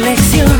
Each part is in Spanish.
lección.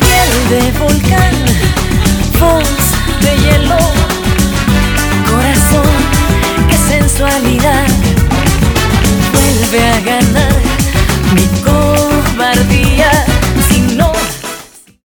piel de volcán, voz de hielo, corazón, qué sensualidad, vuelve a ganar.